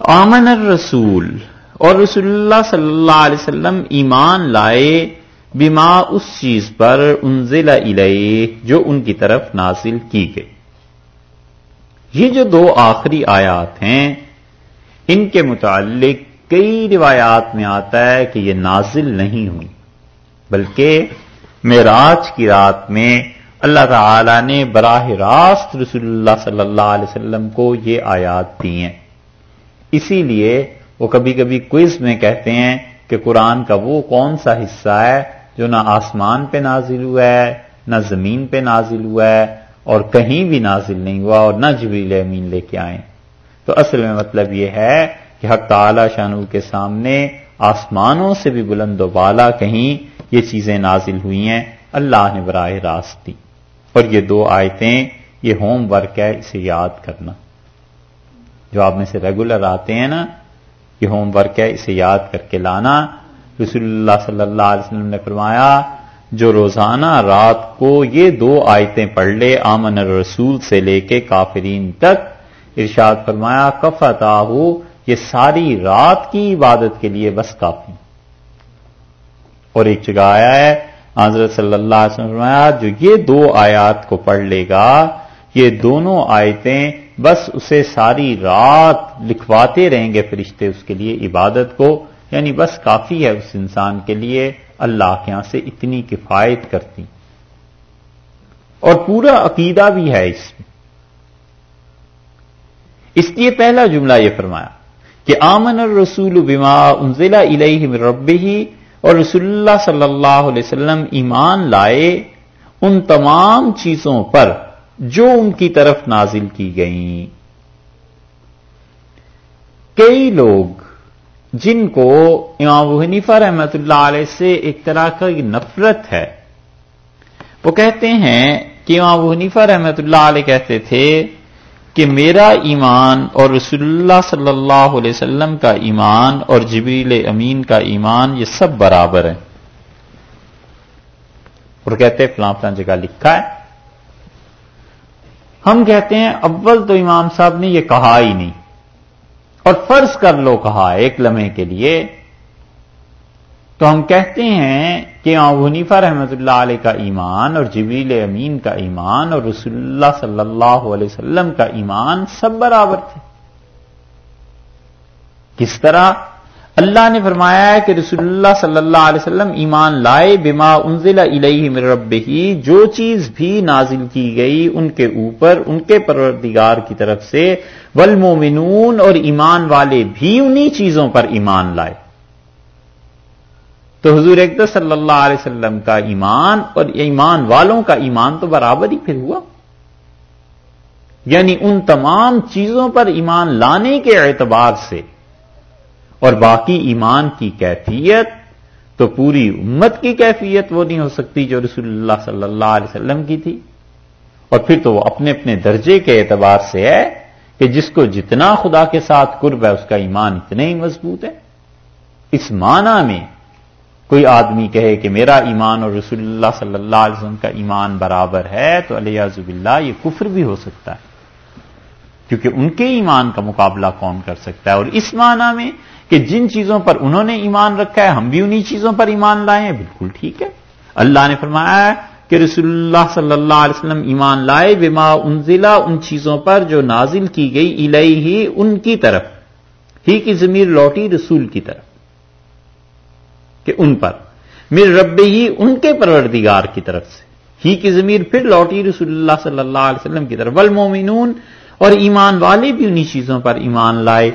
آمن الرسول، اور رسول اللہ صلی اللہ علیہ وسلم ایمان لائے بما اس چیز پر انزل الیہ جو ان کی طرف نازل کی گئی۔ یہ جو دو آخری آیات ہیں، ان کے متعلق کئی روایات میں آتا ہے کہ یہ نازل نہیں ہوئی، بلکہ معراج کی رات میں اللہ تعالی نے براہ راست رسول اللہ صلی اللہ علیہ وسلم کو یہ آیات دی ہیں۔ اسی لیے وہ کبھی کبھی کوئز میں کہتے ہیں کہ قرآن کا وہ کون سا حصہ ہے جو نہ آسمان پہ نازل ہوا ہے، نہ زمین پہ نازل ہوا ہے اور کہیں بھی نازل نہیں ہوا اور نہ جبریل امین لے کے آئے۔ تو اصل میں مطلب یہ ہے کہ حق تعالی شانو کے سامنے آسمانوں سے بھی بلند و بالا کہیں یہ چیزیں نازل ہوئی ہیں۔ اللہ نے براہ راست دی۔ اور یہ دو آیتیں، یہ ہوم ورک ہے، اسے یاد کرنا۔ جو آپ میں سے ریگولر آتے ہیں نا، یہ ہوم ورک ہے، اسے یاد کر کے لانا۔ رسول اللہ صلی اللہ علیہ وسلم نے فرمایا، جو روزانہ رات کو یہ دو آیتیں پڑھ لے، آمن رسول سے لے کے کافرین تک، ارشاد فرمایا کفت ہو یہ ساری رات کی عبادت کے لیے بس کافی۔ اور ایک جگہ آیا ہے، حضرت صلی اللہ علیہ وسلم فرمایا، جو یہ دو آیات کو پڑھ لے گا، یہ دونوں آیتیں بس اسے ساری رات لکھواتے رہیں گے فرشتے اس کے لیے عبادت کو۔ یعنی بس کافی ہے اس انسان کے لیے۔ اللہ کے یہاں سے اتنی کفایت کرتی۔ اور پورا عقیدہ بھی ہے اس میں۔ اس لیے پہلا جملہ یہ فرمایا کہ آمن الرسول بما انزلہ الیہ من ربہ اور رسول اللہ صلی اللہ علیہ وسلم ایمان لائے ان تمام چیزوں پر جو ان کی طرف نازل کی گئیں۔ کئی لوگ جن کو امام حنیفہ رحمت اللہ علیہ سے ایک طرح کا نفرت ہے، وہ کہتے ہیں کہ امام حنیفہ رحمت اللہ علیہ کہتے تھے کہ میرا ایمان اور رسول اللہ صلی اللہ علیہ وسلم کا ایمان اور جبیل امین کا ایمان یہ سب برابر ہیں۔ اور کہتے فلاں فلاں جگہ لکھا ہے۔ ہم کہتے ہیں اول تو امام صاحب نے یہ کہا ہی نہیں۔ اور فرض کر لو کہا ایک لمحے کے لیے۔ تو ہم کہتے ہیں کہ حنیفہ رحمت اللہ علیہ کا ایمان اور جبیل امین کا ایمان اور رسول اللہ صلی اللہ علیہ وسلم کا ایمان سب برابر تھے۔ کس طرح؟ اللہ نے فرمایا ہے کہ رسول اللہ صلی اللہ علیہ وسلم ایمان لائے بما انزل الیہ من ربہی جو چیز بھی نازل کی گئی ان کے اوپر، ان کے پروردگار کی طرف سے۔ والمومنون اور ایمان والے بھی انہی چیزوں پر ایمان لائے۔ تو حضور اقدر صلی اللہ علیہ وسلم کا ایمان اور ایمان والوں کا ایمان تو برابر ہی پھر ہوا۔ یعنی ان تمام چیزوں پر ایمان لانے کے اعتبار سے اور باقی ایمان کی کیفیت، تو پوری امت کی کیفیت وہ نہیں ہو سکتی جو رسول اللہ صلی اللہ علیہ وسلم کی تھی۔ اور پھر تو وہ اپنے اپنے درجے کے اعتبار سے ہے کہ جس کو جتنا خدا کے ساتھ قرب ہے، اس کا ایمان اتنے ہی مضبوط ہے۔ اس معنی میں کوئی آدمی کہے کہ میرا ایمان اور رسول اللہ صلی اللہ علیہ وسلم کا ایمان برابر ہے، تو علیہ زب اللہ یہ کفر بھی ہو سکتا ہے۔ کیونکہ ان کے ایمان کا مقابلہ کون کر سکتا ہے؟ اور اس معنی میں کہ جن چیزوں پر انہوں نے ایمان رکھا ہے، ہم بھی انہی چیزوں پر ایمان لائے ہیں۔ بالکل ٹھیک ہے۔ اللہ نے فرمایا کہ رسول اللہ صلی اللہ علیہ وسلم ایمان لائے، بما انزلہ، ان چیزوں پر جو نازل کی گئی الہی ہی ان کی طرف۔ ہی کی ضمیر لوٹی رسول کی طرف۔ کہ ان پر۔ میر رب ہی ان کے پروردگار کی طرف سے۔ ہی کی ضمیر پھر لوٹی رسول اللہ صلی اللہ علیہ وسلم کی طرف۔ والمومنون اور ایمان والے بھی انہی چیزوں پر ایمان لائے۔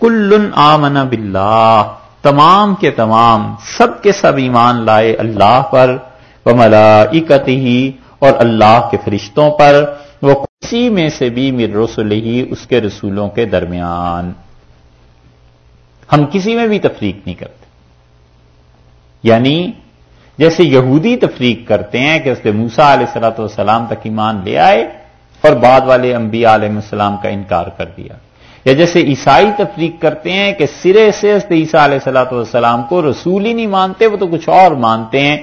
کل آمن باللہ۔ تمام کے تمام، سب کے سب ایمان لائے اللہ پر وہ ملائکت ہی اور اللہ کے فرشتوں پر، وہ کسی میں سے بھی میر رسول ہی اس کے رسولوں کے درمیان۔ ہم کسی میں بھی تفریق نہیں کرتے۔ یعنی جیسے یہودی تفریق کرتے ہیں کہ اس نے موسا علیہ صلاۃ والسلام تک ایمان لے آئے اور بعد والے انبیاء علیہ السلام کا انکار کر دیا۔ یا جیسے عیسائی تفریق کرتے ہیں کہ سرے سے عیسیٰ علیہ صلاۃ والسلام کو رسول ہی نہیں مانتے، وہ تو کچھ اور مانتے ہیں۔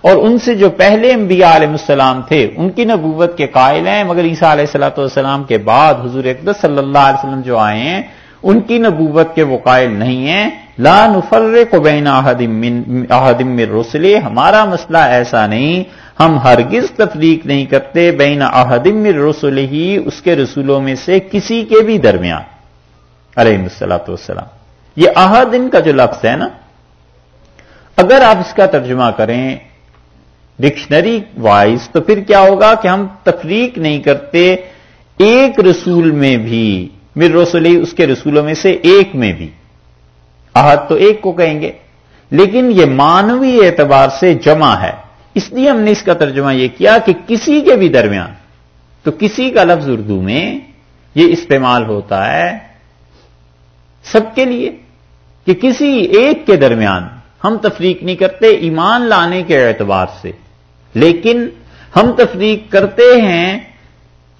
اور ان سے جو پہلے انبیاء علیہ السلام تھے، ان کی نبوت کے قائل ہیں، مگر عیسیٰ علیہ صلاۃ والسلام کے بعد حضور اقدس صلی اللہ علیہ وسلم جو آئے ہیں، ان کی نبوت کے وہ قائل نہیں ہیں۔ لا نفر کو بین احدم رسلے ہمارا مسئلہ ایسا نہیں۔ ہم ہرگز تفریق نہیں کرتے بین احدم رسول ہی اس کے رسولوں میں سے کسی کے بھی درمیان۔ علیہ السلاۃ والسلام۔ یہ احدن کا جو لفظ ہے نا، اگر آپ اس کا ترجمہ کریں ڈکشنری وائز، تو پھر کیا ہوگا کہ ہم تفریق نہیں کرتے ایک رسول میں بھی، میر رسولی اس کے رسولوں میں سے ایک میں بھی۔ احد تو ایک کو کہیں گے، لیکن یہ مانوی اعتبار سے جمع ہے۔ اس لیے ہم نے اس کا ترجمہ یہ کیا کہ کسی کے بھی درمیان، تو کسی کا لفظ اردو میں یہ استعمال ہوتا ہے سب کے لیے کہ کسی ایک کے درمیان ہم تفریق نہیں کرتے ایمان لانے کے اعتبار سے۔ لیکن ہم تفریق کرتے ہیں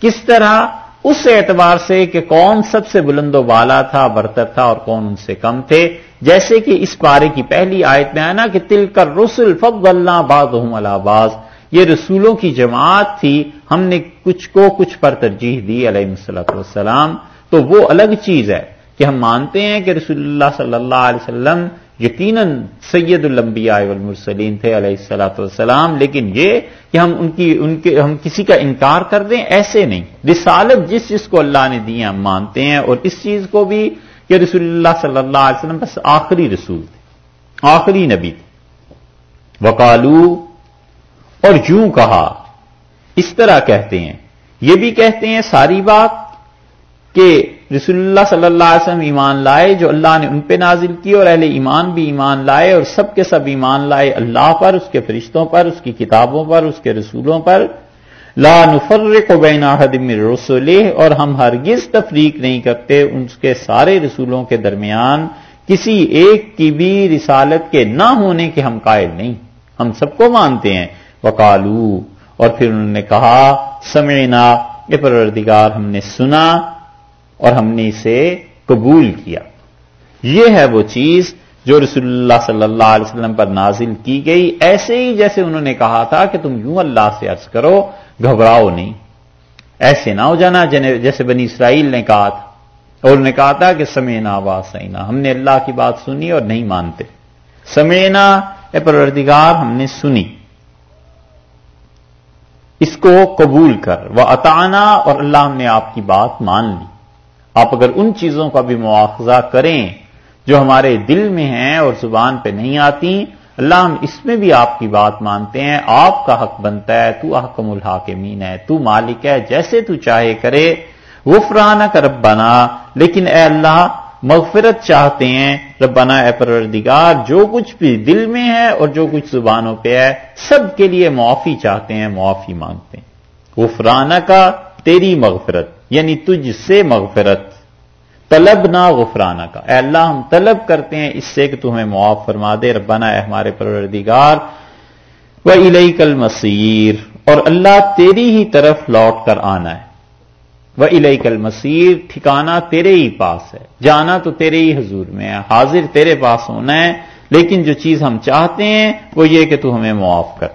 کس طرح؟ اس اعتبار سے کہ کون سب سے بلند و بالا تھا، برتر تھا اور کون ان سے کم تھے۔ جیسے کہ اس پارے کی پہلی آیت میں آیا نا کہ تل کر رسول فب اللہ باز باز یہ رسولوں کی جماعت تھی، ہم نے کچھ کو کچھ پر ترجیح دی علیہ السلط والسلام۔ تو وہ الگ چیز ہے۔ کہ ہم مانتے ہیں کہ رسول اللہ صلی اللہ علیہ وسلم یقیناً سید الانبیاء والمرسلین تھے علیہ السلاۃ والسلام، لیکن یہ کہ ہم ان کی، ان کے، ہم کسی کا انکار کر دیں، ایسے نہیں۔ رسالت جس جس کو اللہ نے دی ہم مانتے ہیں، اور اس چیز کو بھی کہ رسول اللہ صلی اللہ علیہ وسلم بس آخری رسول تھے، آخری نبی تھے۔ وکالو اور یوں کہا، اس طرح کہتے ہیں۔ یہ بھی کہتے ہیں ساری بات کہ رسول اللہ صلی اللہ علیہ وسلم ایمان لائے، جو اللہ نے ان پہ نازل کی اور اہل ایمان بھی ایمان لائے اور سب کے سب ایمان لائے اللہ پر، اس کے فرشتوں پر، اس کی کتابوں پر، اس کے رسولوں پر۔ لا نفر کو بین حدم رسول اور ہم ہرگز تفریق نہیں کرتے ان کے سارے رسولوں کے درمیان۔ کسی ایک کی بھی رسالت کے نہ ہونے کے ہم قائل نہیں۔ ہم سب کو مانتے ہیں۔ وکالو اور پھر انہوں نے کہا، سمعنا یہ پروردگار، ہم نے سنا۔ اور ہم نے اسے قبول کیا۔ یہ ہے وہ چیز جو رسول اللہ صلی اللہ علیہ وسلم پر نازل کی گئی۔ ایسے ہی جیسے انہوں نے کہا تھا کہ تم یوں اللہ سے عرض کرو، گھبراؤ نہیں۔ ایسے نہ ہو جانا جیسے بنی اسرائیل نے کہا تھا۔ اور انہوں نے کہا تھا کہ سمینا واسینا، ہم نے اللہ کی بات سنی اور نہیں مانتے۔ سمینا، اے پروردگار، ہم نے سنی۔ اس کو قبول کر۔ وہ اتانا اور اللہ ہم نے آپ کی بات مان لی۔ آپ اگر ان چیزوں کا بھی مواخذہ کریں جو ہمارے دل میں ہیں اور زبان پہ نہیں آتی، اللہ ہم اس میں بھی آپ کی بات مانتے ہیں، آپ کا حق بنتا ہے، تو احکم الحاکمین ہے، تو مالک ہے، جیسے تو چاہے کرے۔ وفرانہ کا ربنا، لیکن اے اللہ، مغفرت چاہتے ہیں۔ ربنا، اے پروردگار، جو کچھ بھی دل میں ہے اور جو کچھ زبانوں پہ ہے، سب کے لیے معافی چاہتے ہیں، معافی مانگتے ہیں۔ وفرانہ کا تیری مغفرت۔ یعنی تجھ سے مغفرت، طلب نہ غفرانہ کا۔ اے اللہ، ہم طلب کرتے ہیں اس سے کہ تمہیں معاف فرما دے۔ ربنا، اے ہمارے پروردگار، و الئی کل مسیر اور اللہ تیری ہی طرف لوٹ کر آنا ہے۔ وہ الئی کل مسیر ٹھکانا تیرے ہی پاس ہے۔ جانا تو تیرے ہی حضور میں ہے، حاضر تیرے پاس ہونا ہے۔ لیکن جو چیز ہم چاہتے ہیں وہ یہ کہ تو ہمیں معاف کر۔